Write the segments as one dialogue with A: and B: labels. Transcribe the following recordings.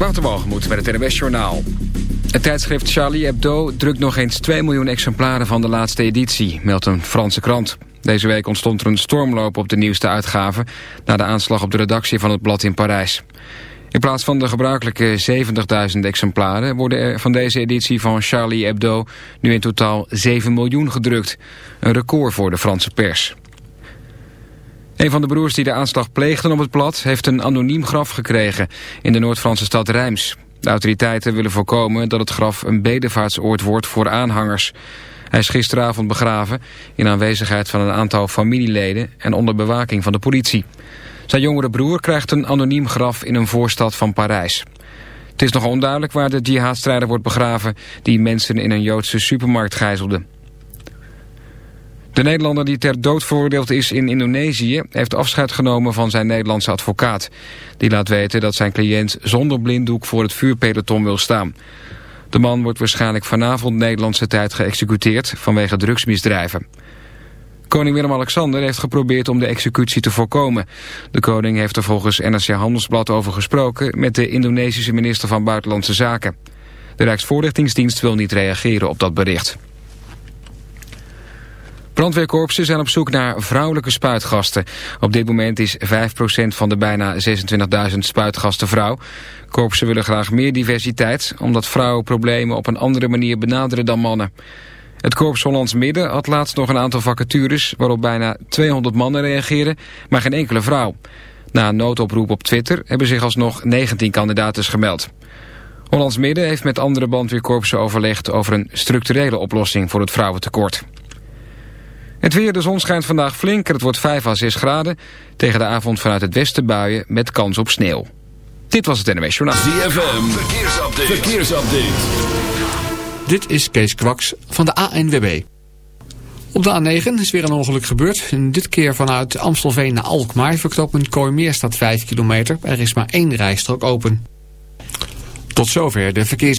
A: Waterbalgemoed met het NWS Journaal. Het tijdschrift Charlie Hebdo drukt nog eens 2 miljoen exemplaren van de laatste editie, meldt een Franse krant. Deze week ontstond er een stormloop op de nieuwste uitgave... na de aanslag op de redactie van het blad in Parijs. In plaats van de gebruikelijke 70.000 exemplaren... worden er van deze editie van Charlie Hebdo nu in totaal 7 miljoen gedrukt. Een record voor de Franse pers. Een van de broers die de aanslag pleegden op het blad... heeft een anoniem graf gekregen in de Noord-Franse stad Reims. De autoriteiten willen voorkomen dat het graf een bedevaartsoord wordt voor aanhangers. Hij is gisteravond begraven in aanwezigheid van een aantal familieleden... en onder bewaking van de politie. Zijn jongere broer krijgt een anoniem graf in een voorstad van Parijs. Het is nog onduidelijk waar de jihadstrijder wordt begraven... die mensen in een Joodse supermarkt gijzelde. De Nederlander die ter dood veroordeeld is in Indonesië... heeft afscheid genomen van zijn Nederlandse advocaat. Die laat weten dat zijn cliënt zonder blinddoek voor het vuurpeloton wil staan. De man wordt waarschijnlijk vanavond Nederlandse tijd geëxecuteerd... vanwege drugsmisdrijven. Koning Willem-Alexander heeft geprobeerd om de executie te voorkomen. De koning heeft er volgens NRC Handelsblad over gesproken... met de Indonesische minister van Buitenlandse Zaken. De Rijksvoorlichtingsdienst wil niet reageren op dat bericht. Brandweerkorpsen zijn op zoek naar vrouwelijke spuitgasten. Op dit moment is 5% van de bijna 26.000 spuitgasten vrouw. Korpsen willen graag meer diversiteit... omdat vrouwen problemen op een andere manier benaderen dan mannen. Het Korps Hollands Midden had laatst nog een aantal vacatures... waarop bijna 200 mannen reageerden, maar geen enkele vrouw. Na een noodoproep op Twitter hebben zich alsnog 19 kandidaten gemeld. Hollands Midden heeft met andere brandweerkorpsen overlegd... over een structurele oplossing voor het vrouwentekort. Het weer, de zon schijnt vandaag flink en het wordt 5 à 6 graden. Tegen de avond vanuit het westen buien met kans op sneeuw. Dit was het NWS Journaal.
B: ZFM, verkeersupdate. verkeersupdate.
C: Dit is Kees Kwaks van de ANWB. Op de A9 is weer een ongeluk gebeurd. En dit keer vanuit Amstelveen naar Alkmaar. Verknopend Kooimeer staat 5 kilometer. Er is maar één rijstrook open. Tot zover de verkeers...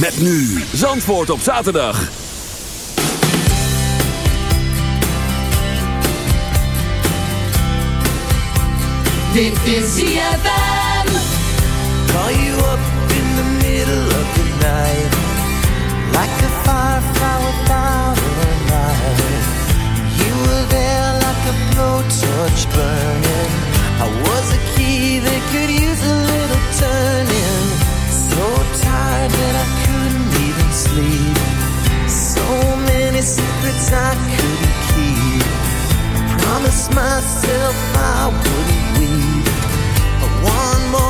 D: Met nu Zandvoort op zaterdag.
E: Dit is ZFM.
F: Call you up in the middle of the night Like a firefly without a light You were there like a blowtorch burning I was a key that could use a little turning So tired that I sleep So many secrets I couldn't keep. I promised myself I wouldn't weep. But one more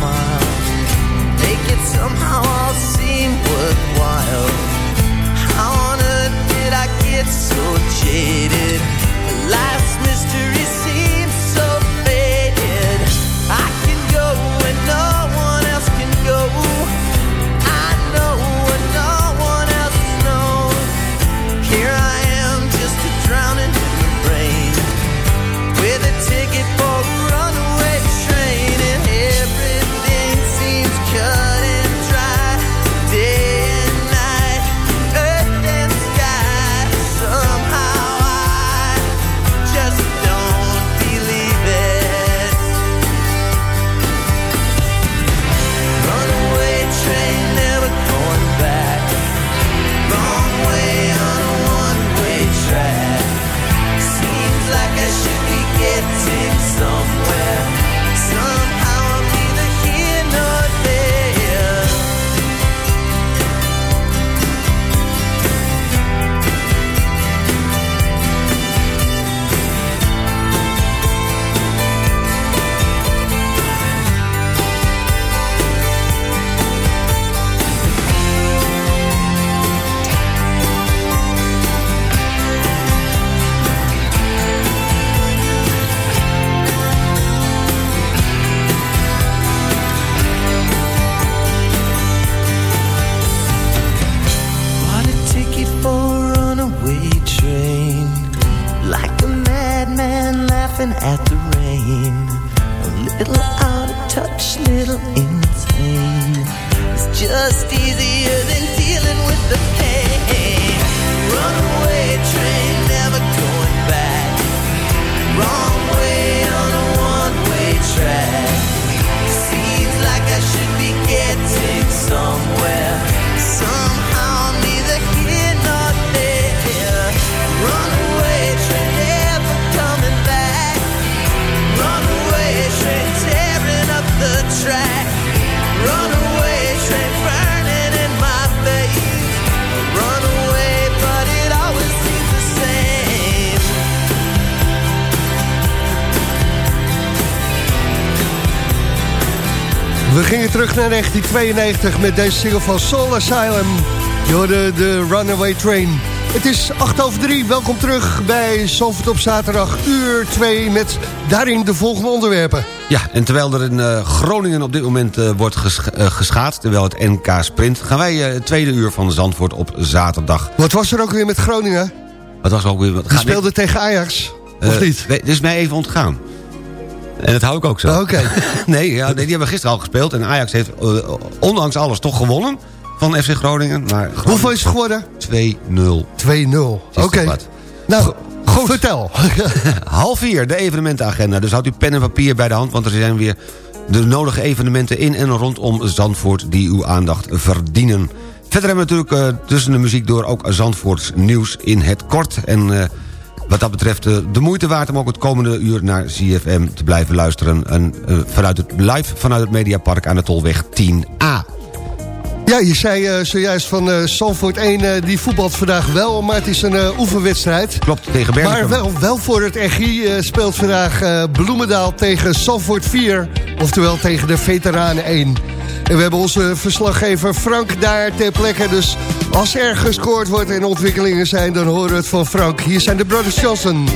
G: smile Terug naar 1992 met deze single van Soul Asylum. Je hoorde de Runaway Train. Het is 8 over 3. Welkom terug bij Zalvoort op zaterdag, uur 2... met daarin de volgende onderwerpen.
H: Ja, en terwijl er in uh, Groningen op dit moment uh, wordt ges uh, geschaatst... terwijl het NK sprint... gaan wij het tweede uur van Zandvoort op zaterdag.
G: Wat was er ook weer met Groningen?
H: Wat was er ook weer? Wat,
G: Die speelde tegen Ajax, of niet?
H: Dit is mij even ontgaan. En dat hou ik ook zo.
G: Oké. Okay.
H: nee, ja, nee, die hebben gisteren al gespeeld. En Ajax heeft ondanks alles toch gewonnen van FC Groningen. Maar Groningen
G: Hoeveel is het geworden?
H: 2-0.
G: 2-0, oké. Okay. Nou, goed. vertel.
H: Half vier, de evenementenagenda. Dus houdt u pen en papier bij de hand, want er zijn weer de nodige evenementen in en rondom Zandvoort... die uw aandacht verdienen. Verder hebben we natuurlijk uh, tussen de muziek door ook Zandvoorts nieuws in het kort. En uh, wat dat betreft uh, de moeite waard om ook het komende uur naar ZFM te blijven luisteren. En, vanuit het, live vanuit het Mediapark aan de Tolweg 10A.
G: Ja, je zei uh, zojuist van uh, Salford 1, uh, die voetbalt vandaag wel, maar het is een uh, oefenwedstrijd.
H: Klopt, tegen Bergen.
G: Maar wel, wel voor het RGI speelt vandaag Bloemendaal tegen Salford 4, oftewel tegen de Veteranen 1. En we hebben onze verslaggever Frank daar ter plekke, dus als er gescoord wordt en ontwikkelingen zijn, dan horen we het van Frank. Hier zijn de Brothers Johnson.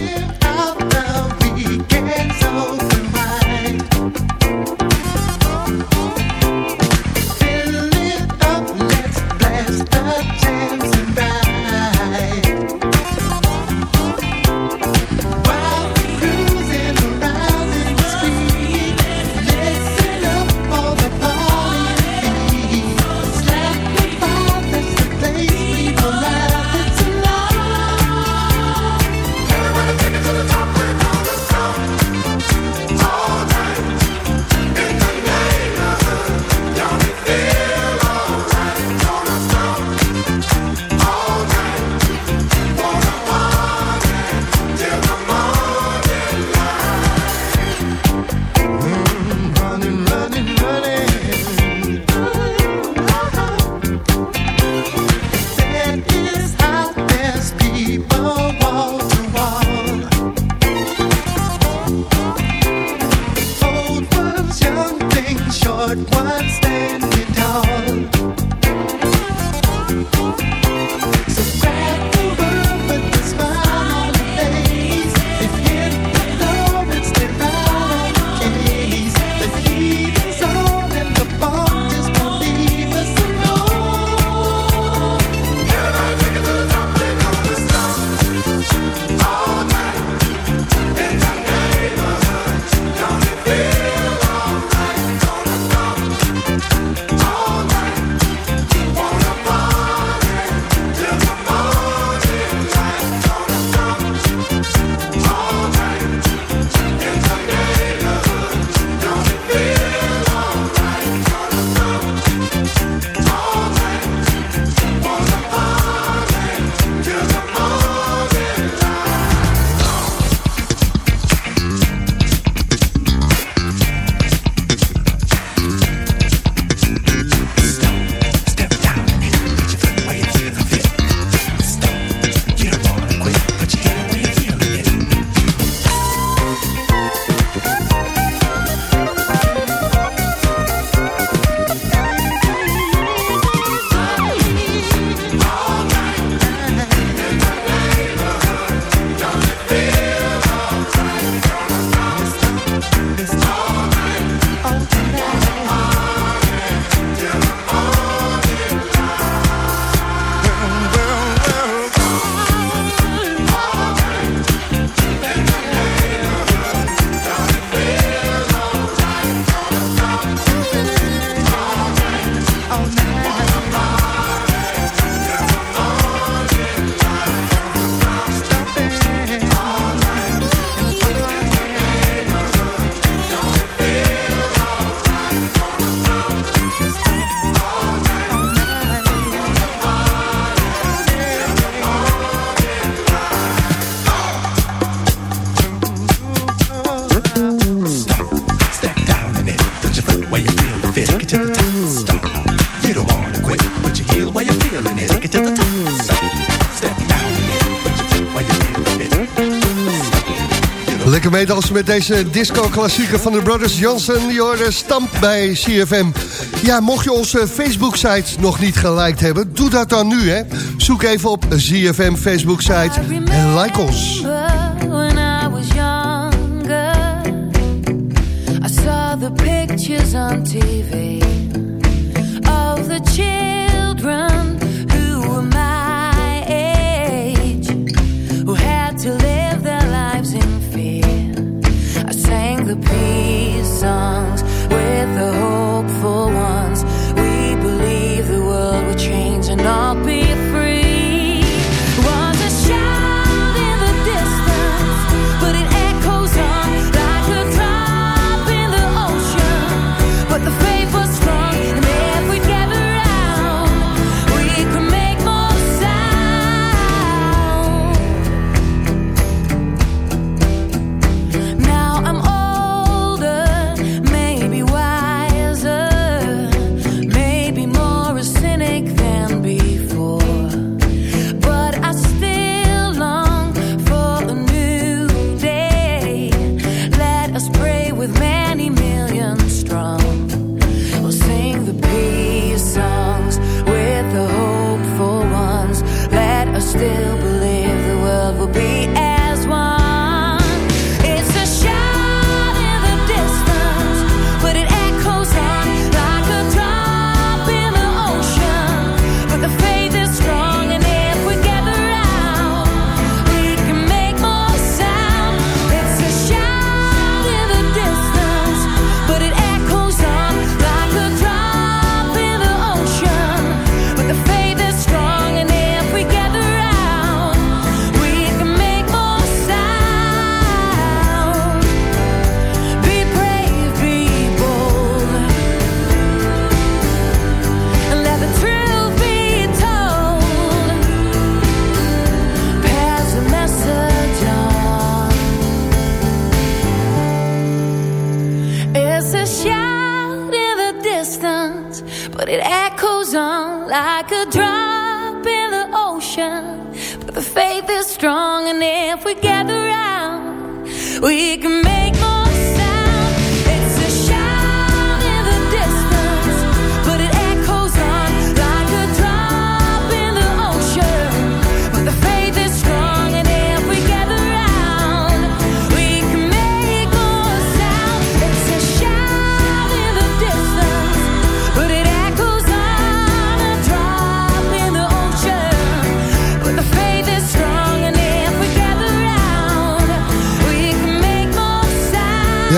G: Meedansen met deze disco-klassieker van de Brothers Johnson. Die hoorde stamp bij CFM. Ja, mocht je onze Facebook-site nog niet geliked hebben... doe dat dan nu, hè. Zoek even op CFM Facebook-site en like ons.
I: sun.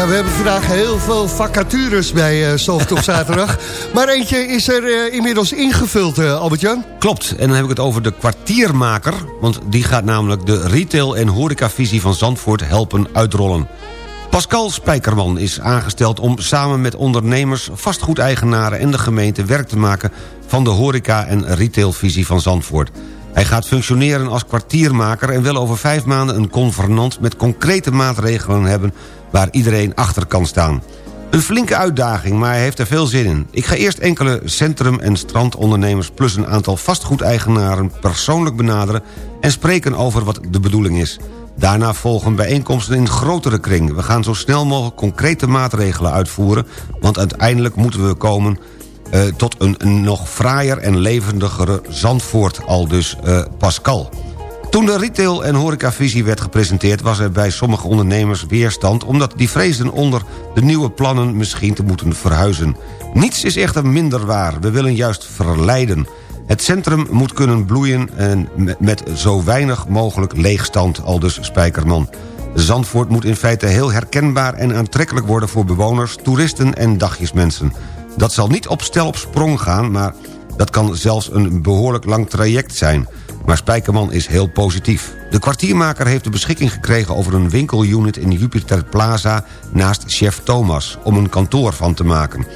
I: We
G: hebben vandaag heel veel vacatures bij uh, Soft op zaterdag. maar eentje is er eh, inmiddels ingevuld, eh, Albert-Jan.
H: Klopt, en dan heb ik het over de kwartiermaker... want die gaat namelijk de retail- en horecavisie van Zandvoort helpen uitrollen. Pascal Spijkerman is aangesteld om samen met ondernemers, vastgoedeigenaren en de gemeente werk te maken van de horeca- en retailvisie van Zandvoort. Hij gaat functioneren als kwartiermaker en wil over vijf maanden een convenant met concrete maatregelen hebben waar iedereen achter kan staan. Een flinke uitdaging, maar hij heeft er veel zin in. Ik ga eerst enkele centrum- en strandondernemers... plus een aantal vastgoedeigenaren persoonlijk benaderen... en spreken over wat de bedoeling is. Daarna volgen bijeenkomsten in grotere kring. We gaan zo snel mogelijk concrete maatregelen uitvoeren... want uiteindelijk moeten we komen eh, tot een, nog fraaier en levendigere Zandvoort... al dus eh, Pascal. Toen de retail- en horecavisie werd gepresenteerd... was er bij sommige ondernemers weerstand... omdat die vreesden onder de nieuwe plannen misschien te moeten verhuizen. Niets is echter minder waar. We willen juist verleiden. Het centrum moet kunnen bloeien en met- zo weinig mogelijk leegstand, aldus Spijkerman. Zandvoort moet in feite heel herkenbaar en aantrekkelijk worden voor bewoners, toeristen en dagjesmensen. Dat zal niet op stel op sprong gaan, maar dat kan zelfs een behoorlijk lang traject zijn. Maar Spijkerman is heel positief. De kwartiermaker heeft de beschikking gekregen over een winkelunit in Jupiter Plaza naast Chef Thomas, om een kantoor van te maken.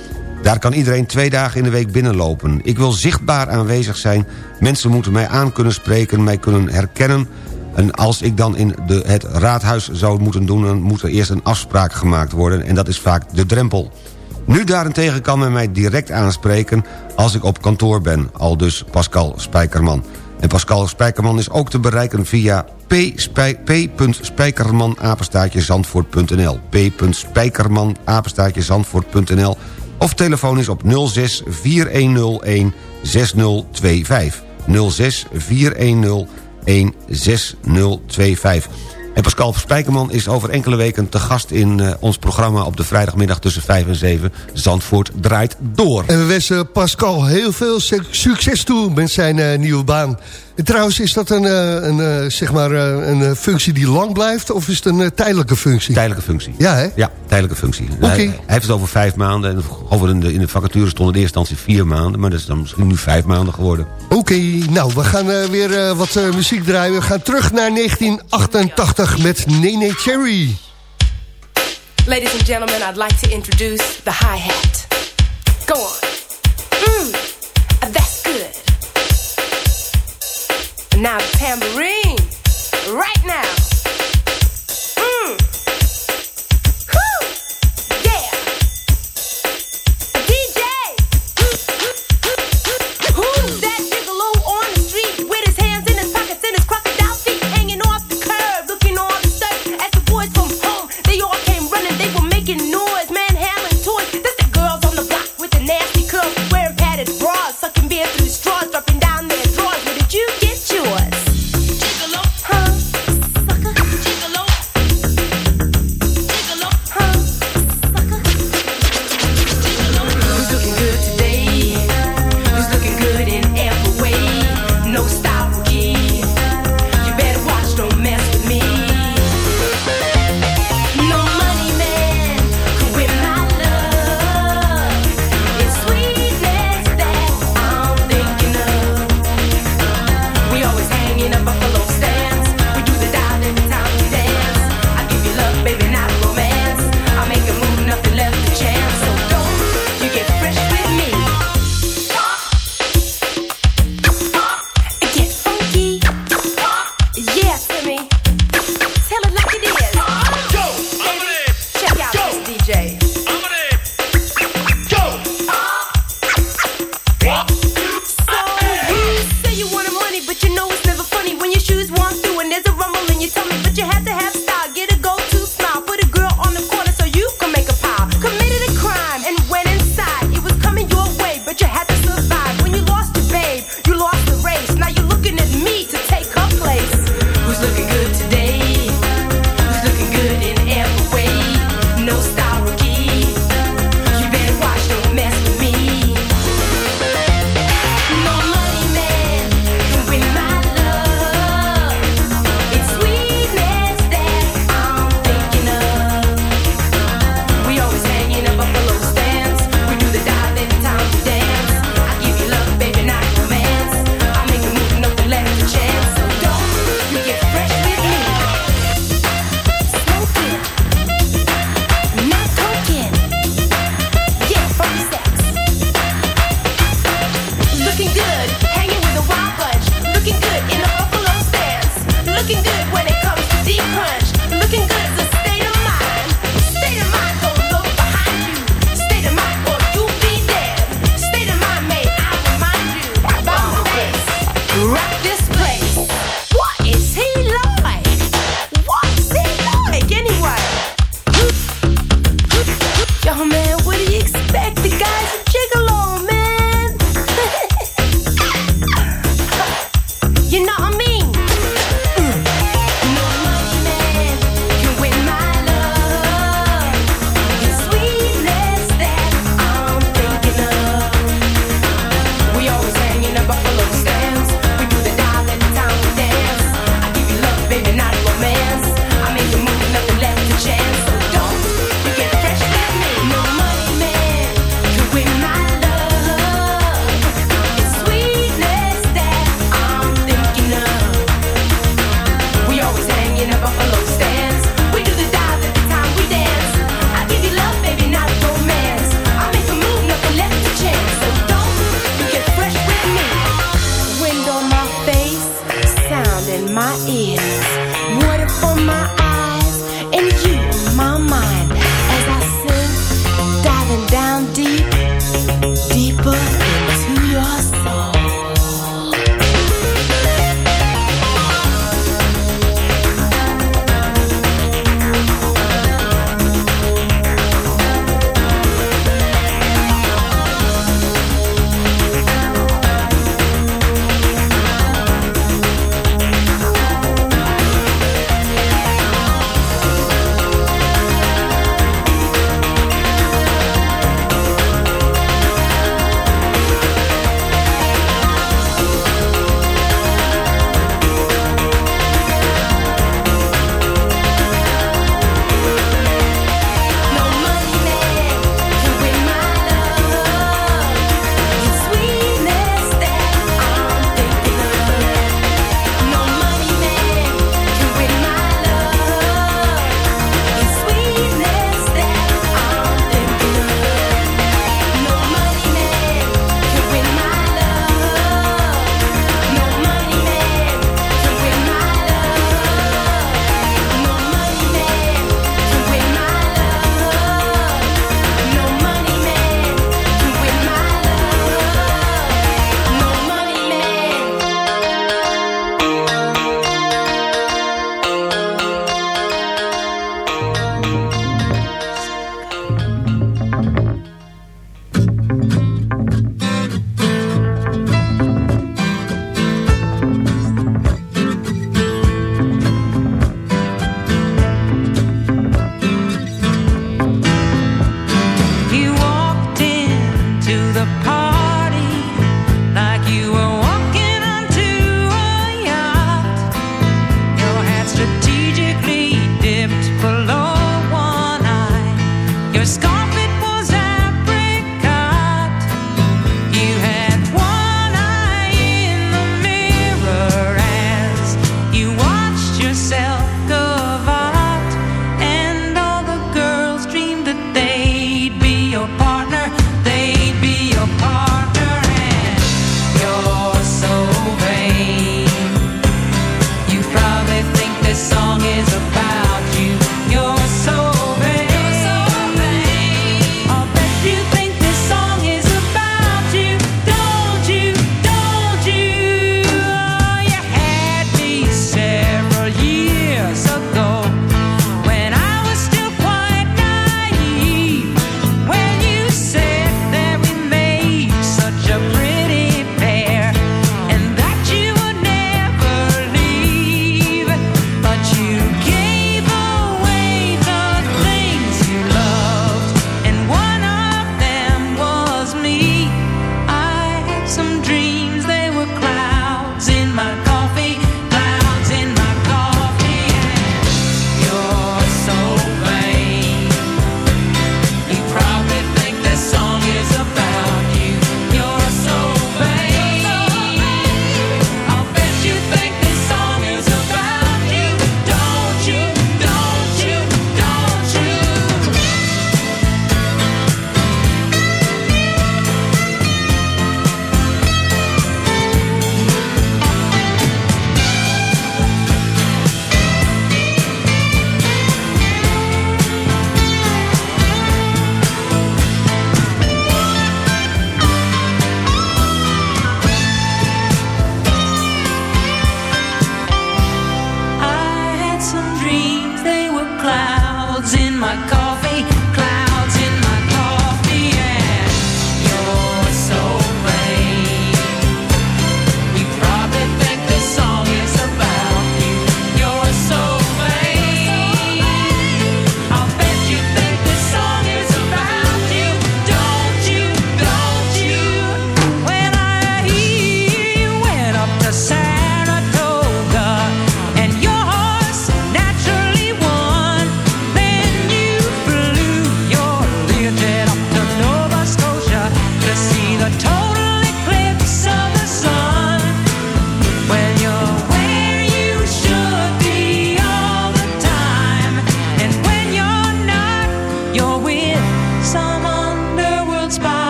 H: Daar kan iedereen twee dagen in de week binnenlopen. Ik wil zichtbaar aanwezig zijn. Mensen moeten mij aan kunnen spreken, mij kunnen herkennen. En als ik dan in de, het raadhuis zou moeten doen... dan moet er eerst een afspraak gemaakt worden. En dat is vaak de drempel. Nu daarentegen kan men mij direct aanspreken als ik op kantoor ben. Al dus Pascal Spijkerman. En Pascal Spijkerman is ook te bereiken via p.spijkerman-zandvoort.nl p.spijkerman-zandvoort.nl of telefonisch op 06 4101 6025. 06 4101 6025. En Pascal Spijkerman is over enkele weken te gast in uh, ons programma... op de vrijdagmiddag tussen 5 en 7. Zandvoort draait door.
G: En we wensen Pascal heel veel succes toe met zijn uh, nieuwe baan. En trouwens, is dat een, uh, een, zeg maar, een functie die lang blijft... of is het een tijdelijke functie?
H: Tijdelijke functie.
G: Ja, hè?
H: Ja, tijdelijke functie.
G: Oké.
H: Hij, hij, heeft het over vijf maanden. En over in, de, in de vacature stond in eerste instantie vier maanden... maar dat is dan misschien nu vijf maanden geworden.
G: Oké, okay, nou, we gaan weer wat muziek draaien. We gaan terug naar 1988 met Nene Cherry.
J: Ladies and gentlemen, I'd like to introduce the hi-hat. Go on. Now tambourine. Right now. you
K: had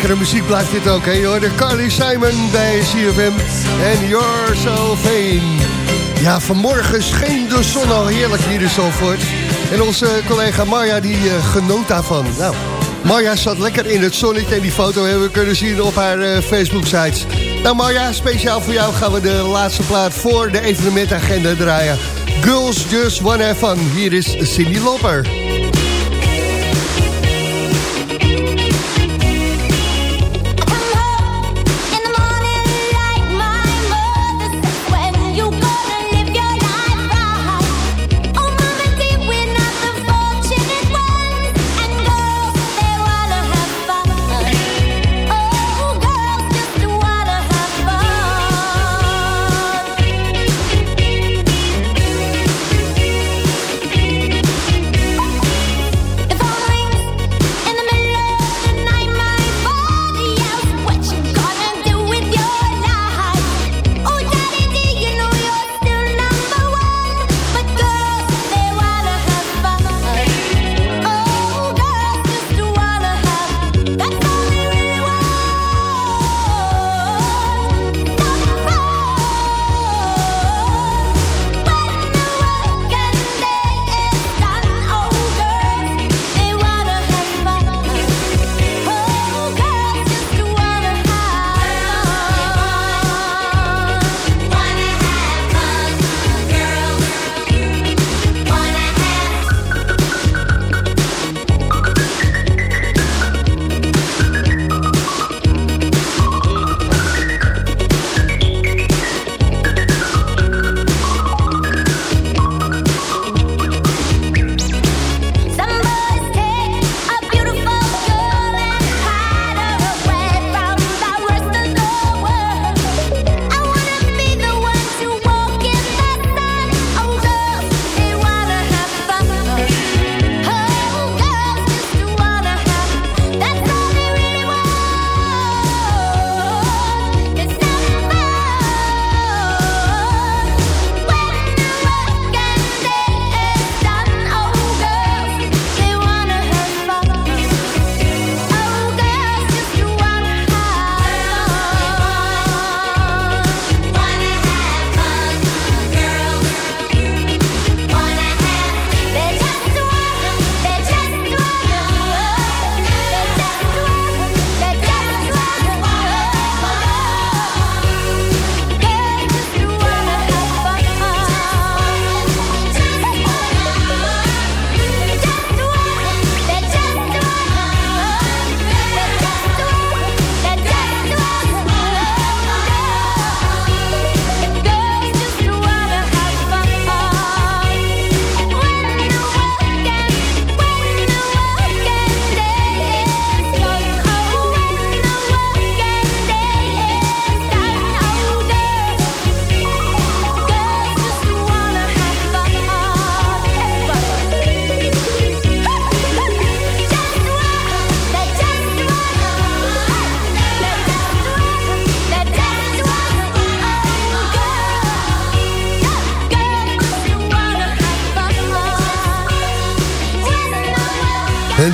K: lekkere muziek blijft dit ook, hè? Je hoorde Carly Simon bij CFM en You're So Vain. Ja, vanmorgen scheen de zon al heerlijk hier in Zalvoort. En onze collega Marja die eh, genoot daarvan. Nou, Marja zat lekker in het zonnetje en die foto hebben we kunnen zien op haar eh, Facebook-sites. Nou Marja, speciaal voor jou gaan we de laatste plaat voor de evenementagenda draaien. Girls Just Wanna Have Fun. Hier is Cindy Loper.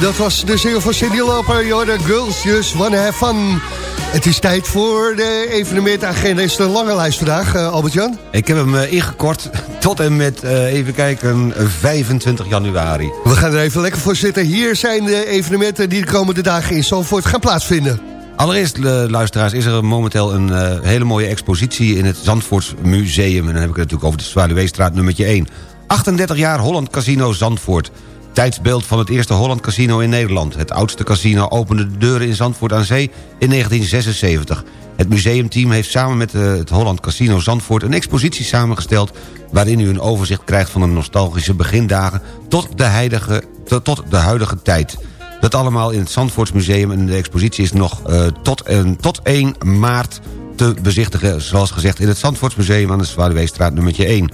G: Dat was de single van Cindy Loper. Jordan Girls Just Wanna Have Fun. Het is tijd voor de evenementagenda. Is een lange lijst vandaag, eh, Albert-Jan?
H: Ik heb hem eh, ingekort tot en met, eh, even kijken, 25 januari.
G: We gaan er even lekker voor zitten. Hier zijn de evenementen die de komende dagen in Zandvoort gaan plaatsvinden.
H: Allereerst, luisteraars, is er momenteel een hele mooie expositie... in het Zandvoorts Museum. En dan heb ik het natuurlijk over de Zwaluweestraat nummertje 1. 38 jaar Holland Casino Zandvoort. Tijdsbeeld van het eerste Holland Casino in Nederland. Het oudste casino opende de deuren in Zandvoort aan Zee in 1976. Het museumteam heeft samen met eh, het Holland Casino Zandvoort... een expositie samengesteld waarin u een overzicht krijgt... van de nostalgische begindagen tot de, heilige, tot- de huidige tijd. Dat allemaal in het Zandvoortsmuseum en de expositie is nog eh, tot, en, tot 1 maart te bezichtigen... zoals gezegd in het Zandvoortsmuseum aan de Zwaluweestraat nummertje 1.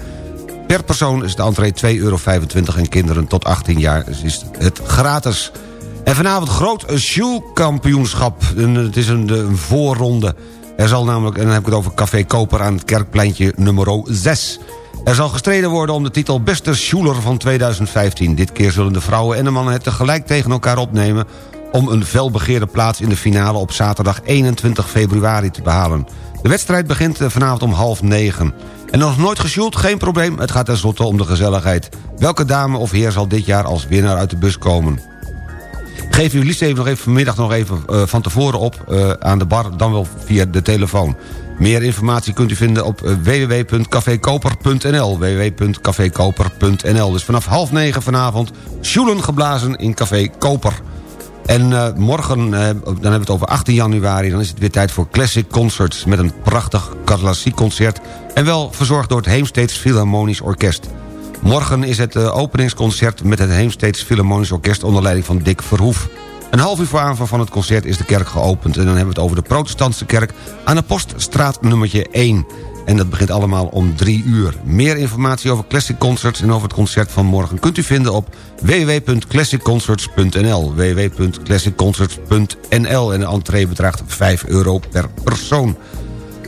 H: Per persoon is de entree 2,25 euro en kinderen tot 18 jaar is het gratis. En vanavond groot Sjoelkampioenschap. Het is een, voorronde. Er zal namelijk, en dan heb ik het over Café Koper aan het kerkpleintje nummer 6. Er zal gestreden worden om de titel Beste Sjoeler van 2015. Dit keer zullen de vrouwen en de mannen het tegelijk tegen elkaar opnemen... om een felbegeerde plaats in de finale op zaterdag 21 februari te behalen. De wedstrijd begint eh, vanavond om half negen. En nog nooit gesjoeld, geen probleem. Het gaat tenslotte om de gezelligheid. Welke dame of heer zal dit jaar als winnaar uit de bus komen? Geef uw liefst nog even vanmiddag nog even eh, van tevoren op eh, aan de bar, dan wel via de telefoon. Meer informatie kunt u vinden op eh, www.cafekoper.nl www.cafekoper.nl Dus vanaf half negen vanavond sjoelen geblazen in Café Koper. En morgen, dan hebben we het over 18 januari... dan is het weer tijd voor Classic Concerts... met een prachtig klassiek concert... en wel verzorgd door het Heemsteeds Philharmonisch Orkest. Morgen is het eh, openingsconcert met het Heemsteeds Philharmonisch Orkest... onder leiding van Dick Verhoef. Een half uur voor aanvang van het concert is de kerk geopend... en dan hebben we het over de protestantse kerk... aan de Poststraat nummertje 1. En dat begint allemaal om drie uur. Meer informatie over Classic Concerts en over het concert van morgen... kunt u vinden op www.classicconcerts.nl www.classicconcerts.nl En de entree bedraagt 5 euro per persoon.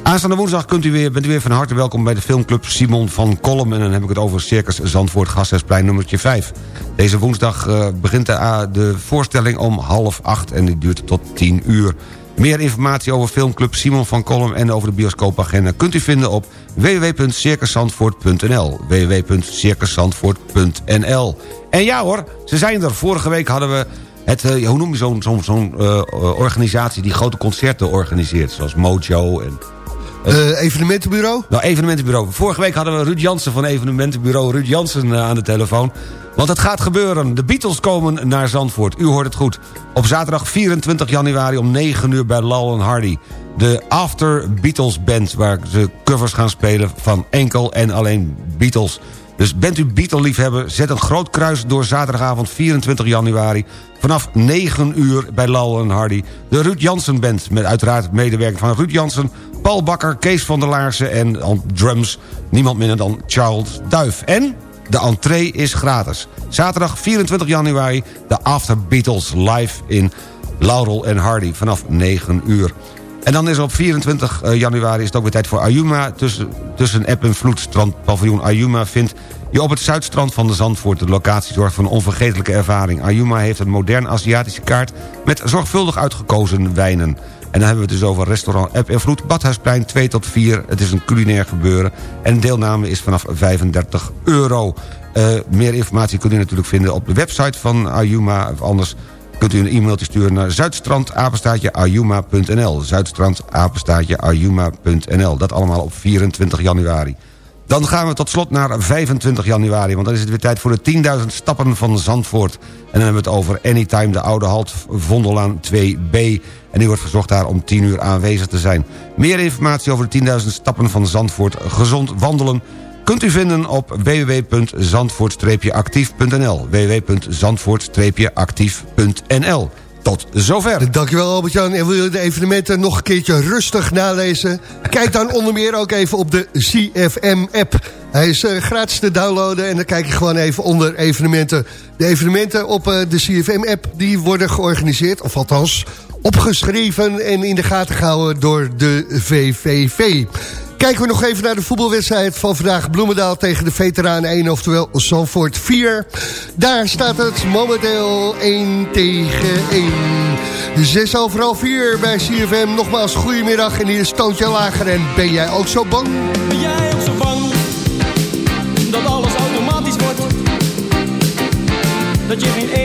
H: Aanstaande woensdag kunt u weer, bent u weer van harte welkom bij de filmclub Simon van Kolm. En dan heb ik het over Circus Zandvoort Gasthuisplein nummertje 5. Deze woensdag eh, begint de, ah, de voorstelling om half acht en die duurt tot 10 uur. Meer informatie over filmclub Simon van Kolm en over de bioscoopagenda... kunt u vinden op www.circuszandvoort.nl www.circuszandvoort.nl En ja hoor, ze zijn er. Vorige week hadden we het, eh, hoe noem je zo'n eh, eh, organisatie... die grote concerten organiseert, zoals Mojo en...
G: Eh, evenementenbureau?
H: Nou, evenementenbureau. Vorige week hadden we Ruud Jansen van evenementenbureau Ruud Jansen eh, aan de telefoon. Want het gaat gebeuren. De Beatles komen naar Zandvoort. U hoort het goed. Op zaterdag 24 januari om 9 uur bij Lal Hardy. De After Beatles Band, waar ze covers gaan spelen van enkel en alleen Beatles. Dus bent u Beatle-liefhebber, zet een groot kruis door zaterdagavond 24 januari... vanaf 9 uur bij Lal en Hardy. De Ruud Jansen Band, met uiteraard medewerking van Ruud Jansen... Paul Bakker, Kees van der Laarsen en drums niemand minder dan Charles Duif. En de entree is gratis. Zaterdag 24 januari de After Beatles live in Laurel en Hardy vanaf 9 uur. En dan is er op 24 januari is het ook weer tijd voor Ayuma. Tussen, tussen App en Vloed, strandpaviljoen Ayuma vindt je op het zuidstrand van de Zandvoort. De locatie zorgt voor een onvergetelijke ervaring. Ayuma heeft een modern Aziatische kaart met zorgvuldig uitgekozen wijnen. En dan hebben we het dus over restaurant App en Vloed, Badhuisplein 2 tot 4. Het is een culinair gebeuren en deelname is vanaf 35 euro. Eh, meer informatie kunt u natuurlijk vinden op de website van Ayuma of anders kunt u een e-mailtje sturen naar zuidstrandapenstaatjeayuma.nl zuidstrandapenstaatjeayuma.nl Dat allemaal op 24 januari. Dan gaan we tot slot naar 25 januari... want dan is het weer tijd voor de 10.000 stappen van Zandvoort. En dan hebben we het over Anytime, de Oude Halt Vondelaan 2B. En u wordt verzocht daar om 10 uur aanwezig te zijn. Meer informatie over de 10.000 stappen van Zandvoort gezond wandelen kunt u vinden op www.zandvoort-actief.nl www.zandvoort-actief.nl Tot zover.
G: Dankjewel Albert-Jan. En wil je de evenementen nog een keertje rustig nalezen? Kijk dan onder meer ook even op de CFM-app. Hij is eh, gratis te downloaden en dan kijk je gewoon even onder evenementen. De evenementen op eh, de CFM-app die worden georganiseerd, of althans opgeschreven en in de gaten gehouden door de VVV. Kijken we nog even naar de voetbalwedstrijd van vandaag. Bloemendaal tegen de veteraan 1, oftewel Zandvoort 4. Daar staat het momenteel 1 tegen 1. 6 overal 4 bij CFM. Nogmaals, goedemiddag. En hier is Toontje Lager. En ben jij ook zo bang?
L: Ben jij ook zo bang? Dat alles automatisch wordt? Dat je geen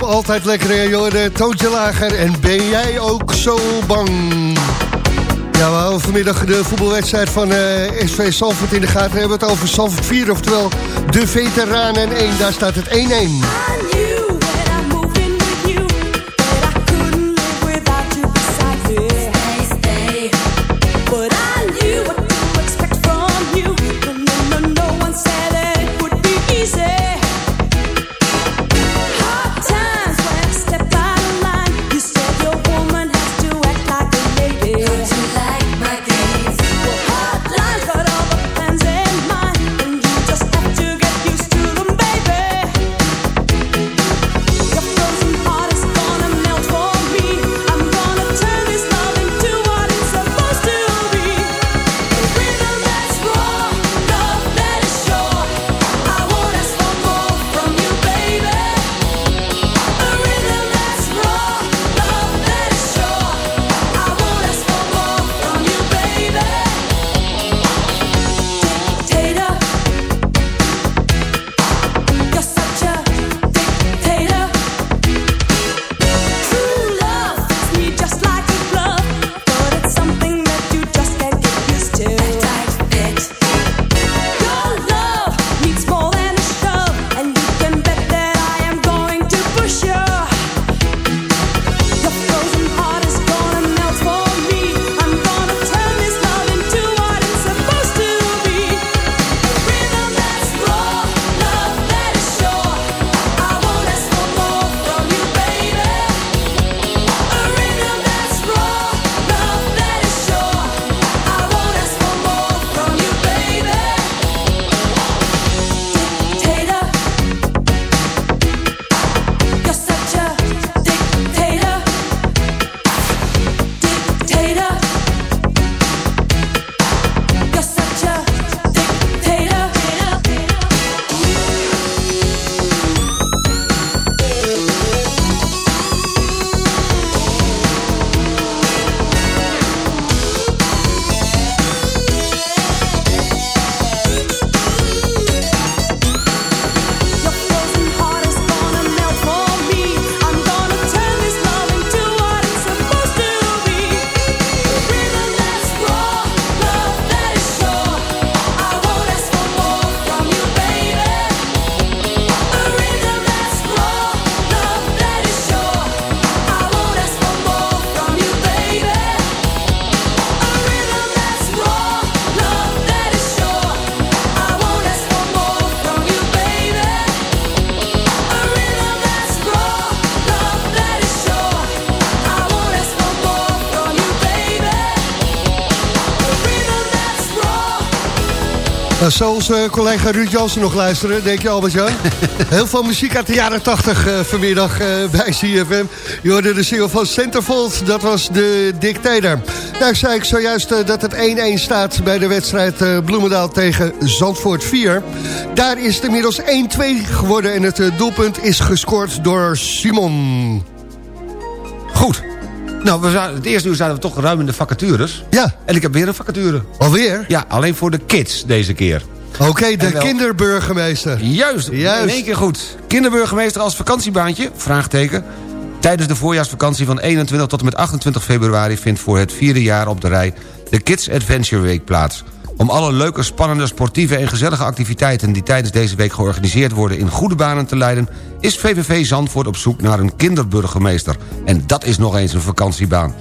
G: altijd lekker. Jorden, Toontje Lager en ben jij ook zo bang? Ja, we houden vanmiddag de voetbalwedstrijd van eh, uh, SV Salford in de gaten. We hebben het over Salford 4, oftewel de veteranen 1. Daar staat het 1-1. Nou, zal onze collega Ruud Jansen nog luisteren, denk je Albert-Jan? Heel veel muziek uit de jaren 80 eh, vanmiddag eh, bij CFM. Je hoorde de single van Centerfold, dat was de dictator. Nou, zei ik zojuist eh, dat het 1-1 staat bij de wedstrijd eh, Bloemendaal tegen Zandvoort 4. Daar is het inmiddels 1-2 geworden en het eh, doelpunt is gescoord door Simon.
H: Nou, we zaten, het eerste uur zaten we toch ruim in de vacatures.
G: Ja.
H: En ik heb weer een vacature.
G: Alweer?
H: Ja, alleen voor de kids deze keer.
G: Oké, de
H: wel-
G: kinderburgemeester.
H: Juist,
G: Juist.
H: in één keer goed. Kinderburgemeester als vakantiebaantje? Vraagteken. Tijdens de voorjaarsvakantie van 21 tot en met 28 februari... vindt voor het vierde jaar op de rij de Kids Adventure Week plaats. Om alle leuke, spannende, sportieve en gezellige activiteiten... die tijdens deze week georganiseerd worden in goede banen te leiden... is VVV Zandvoort op zoek naar een kinderburgemeester. En dat is nog eens een vakantiebaan.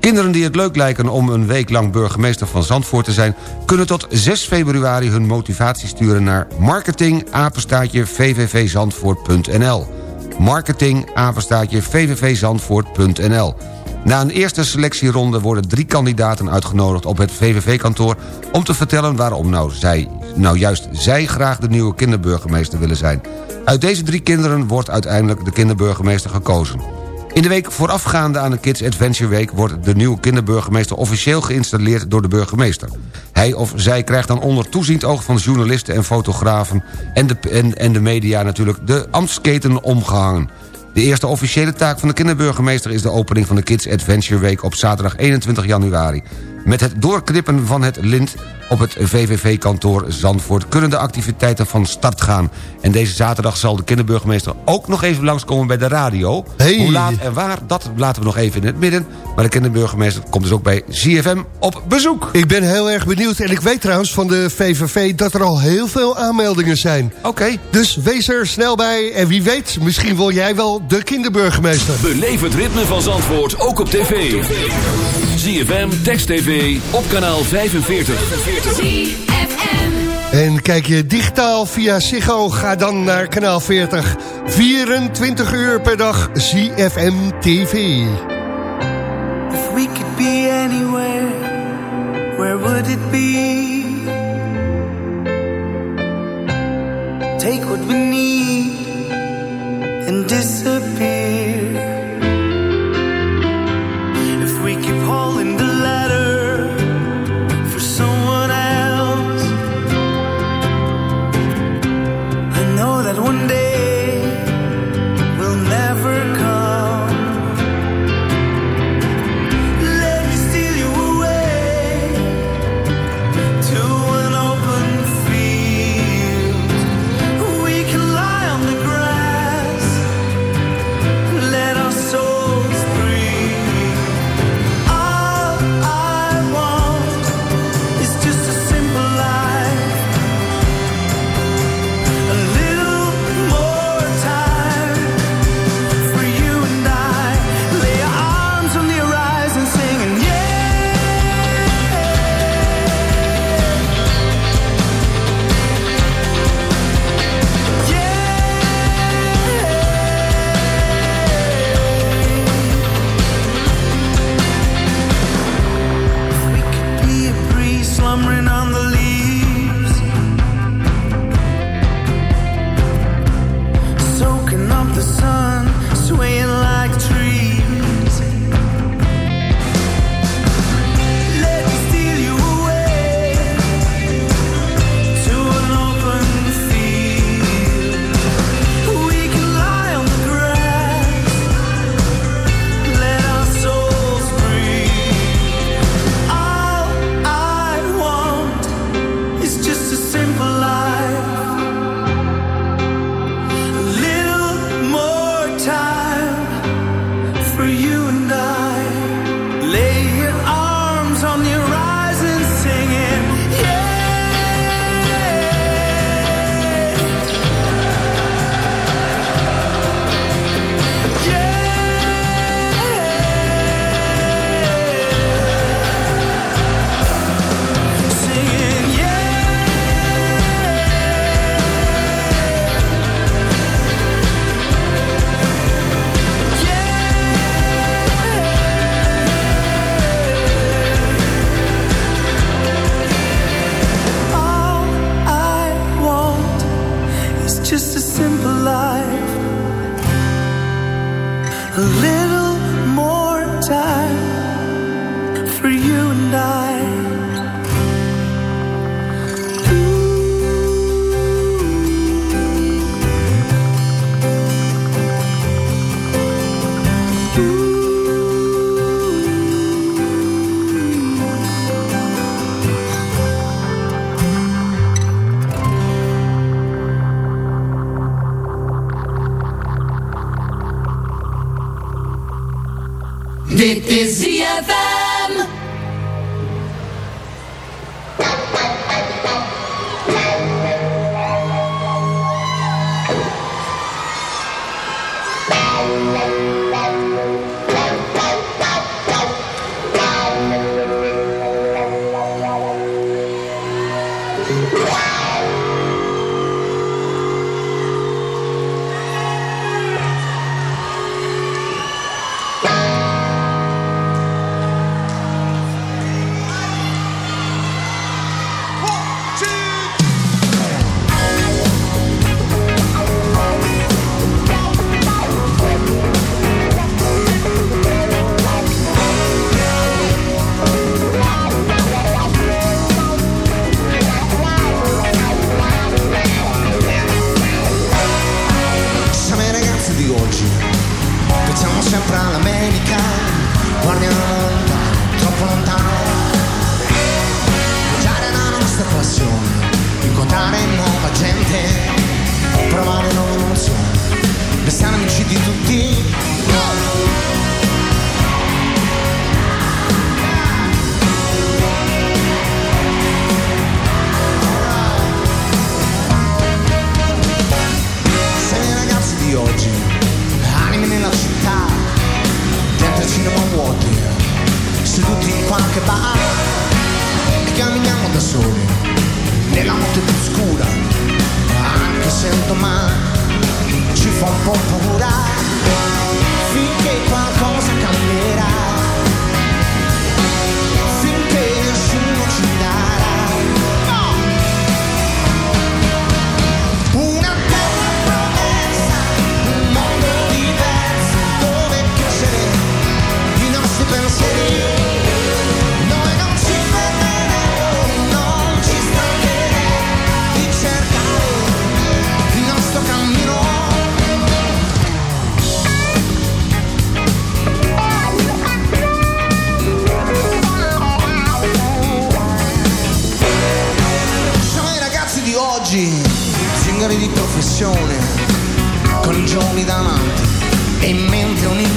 H: Kinderen die het leuk lijken om een week lang burgemeester van Zandvoort te zijn... kunnen tot 6 februari hun motivatie sturen naar marketing vvvzandvoort.nl marketing vvvzandvoort.nl Na een eerste selectieronde worden drie kandidaten uitgenodigd op het VVV-kantoor... om te vertellen waarom nou, zij, nou juist zij graag de nieuwe kinderburgemeester willen zijn. Uit deze drie kinderen wordt uiteindelijk de kinderburgemeester gekozen. In de week voorafgaande aan de Kids Adventure Week... wordt de nieuwe kinderburgemeester officieel geïnstalleerd door de burgemeester. Hij of zij krijgt dan onder toeziend oog van journalisten en fotografen... en de, en, en de media natuurlijk de ambtsketen omgehangen. De eerste officiële taak van de kinderburgemeester... is de opening van de Kids Adventure Week op zaterdag 21 januari. Met het doorknippen van het lint op het VVV-kantoor Zandvoort... kunnen de activiteiten van start gaan. En deze zaterdag zal de kinderburgemeester ook nog even langskomen bij de radio.
G: Hey.
H: Hoe laat en waar, dat laten we nog even in het midden. Maar de kinderburgemeester komt dus ook bij ZFM op bezoek.
G: Ik ben heel erg benieuwd. En ik weet trouwens van de VVV dat er al heel veel aanmeldingen zijn.
H: Oké.
G: Dus wees er snel bij. En wie weet, misschien wil jij wel de kinderburgemeester.
D: Beleef het ritme van Zandvoort ook op tv. ZFM, Text TV, op kanaal 45.
G: En kijk je digitaal via Ziggo, ga dan naar kanaal 40. 24 uur per dag ZFM TV.
F: If we could be anywhere, where would it be? Take what we need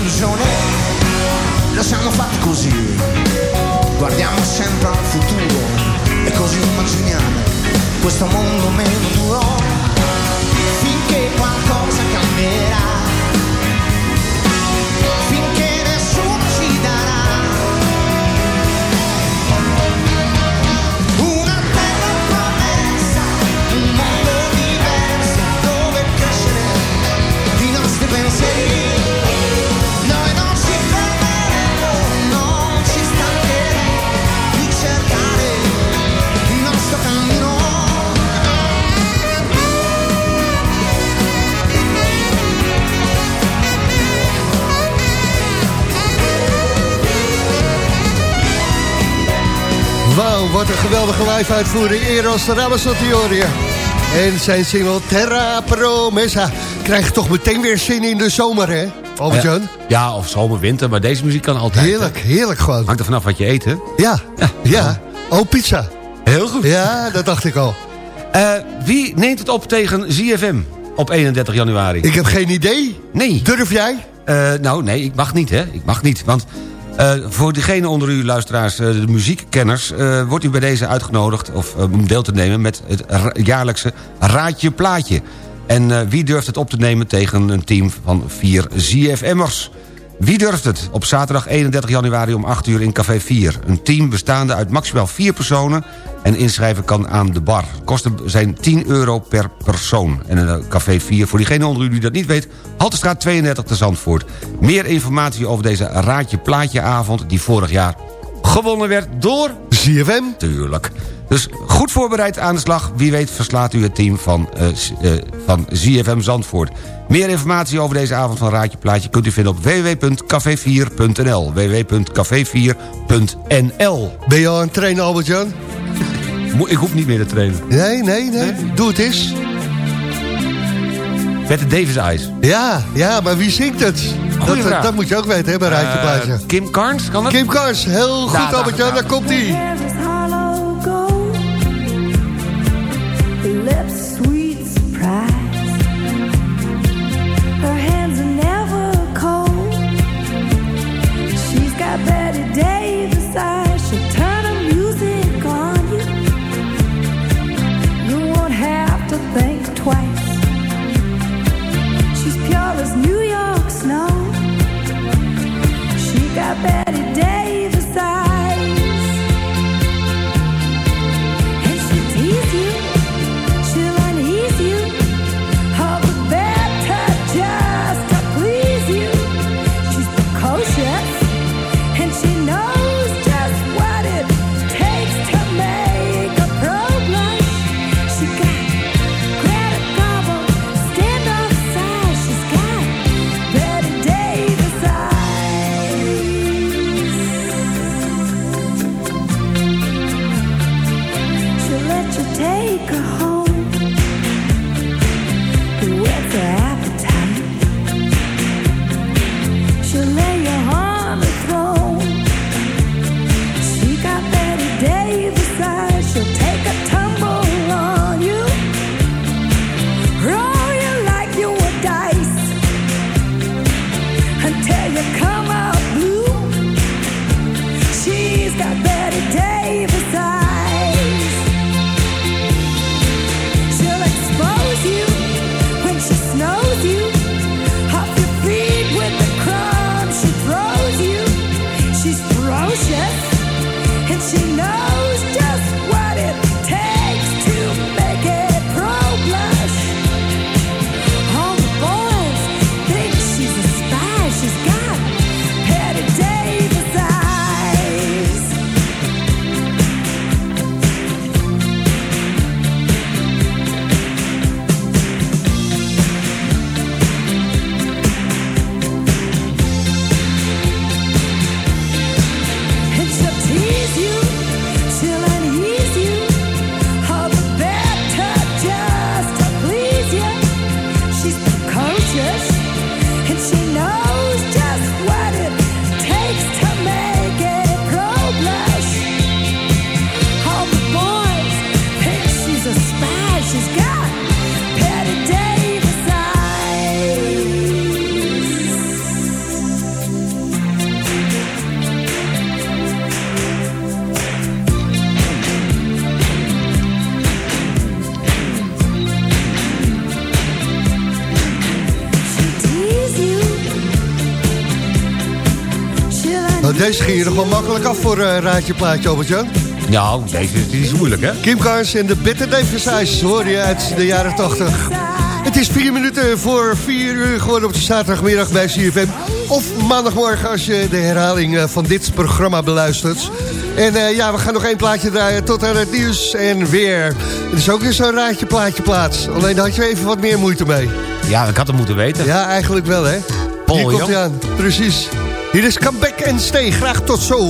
M: mente un'illusione. Lo siamo fatti così, guardiamo sempre al futuro e così immaginiamo questo mondo meno duro.
G: Wat een geweldige live uitvoering. Eros Ramazzotti En zijn single Terra Promessa. Krijg je toch meteen weer zin in de zomer, hè? Albert-Jan?
H: Ja, ja, of zomer, winter, maar deze muziek kan altijd.
G: Heerlijk, heerlijk gewoon.
H: Hangt er vanaf wat je eet, hè?
G: Ja, ja. Oh, pizza.
H: Heel goed.
G: Ja, dat dacht ik al.
H: Eh, wie neemt het op tegen ZFM op 31 januari?
G: Ik heb geen idee.
H: Nee.
G: Durf jij?
H: Eh, nou, nee, ik mag niet, hè. Ik mag niet, want... eh, voor degene onder u luisteraars, eh, de muziekkenners... eh, wordt u bij deze uitgenodigd of, om deel te nemen... met het jaarlijkse Raadje Plaatje. En wie durft het op te nemen tegen een team van vier ZFM'ers? Wie durft het? Op zaterdag 31 januari om 8 uur in Café 4. Een team bestaande uit maximaal vier personen... en inschrijven kan aan de bar. Kosten zijn 10 euro per persoon. En een eh, Café 4, voor diegene onder u die dat niet weet... Haltestraat 32 te Zandvoort. Meer informatie over deze Raadje Plaatje avond... die vorig jaar gewonnen werd door...
G: ZFM.
H: Tuurlijk. Dus goed voorbereid aan de slag. Wie weet verslaat u het team van, s- eh, van ZFM Zandvoort. Meer informatie over deze avond van Raadje Plaatje... kunt u vinden op www.café4.nl. www.café4.nl
G: Ben je al aan het trainen, Albert-Jan?
H: Ik hoef niet meer te trainen.
G: Nee, nee, nee. Doe het eens.
H: Vette Davis Eyes.
G: Ja, ja, maar wie zingt het? Dat, dat moet je ook weten, hè, bij Rijtje
H: Eh,
G: Plaatje.
H: Kim Carnes, kan dat?
G: Kim Kars, heel goed, Albert-Jan,
H: daar-
G: komt ie.
I: come out.
N: Deze ging je makkelijk af voor een Raadje Plaatje, Albert-Jan.
H: Nou, deze is moeilijk, hè?
N: Kim Kars en de Bitter Davis Eyes hoor je uit de jaren 80. Het is vier minuten voor vier uur geworden op de zaterdagmiddag bij CFM. Of maandagmorgen als je de herhaling eh, van dit programma beluistert. En eh, ja, we gaan nog één plaatje draaien tot aan het nieuws en weer. Het is ook weer zo'n raadje plaatje plaats. Alleen daar had je even wat meer moeite mee.
H: Ja, ik had het moeten weten.
N: Ja, eigenlijk wel, hè?
H: Paul
N: Hier komt hij Aan. Precies. Hier is Comeback en Stay. Graag tot zo.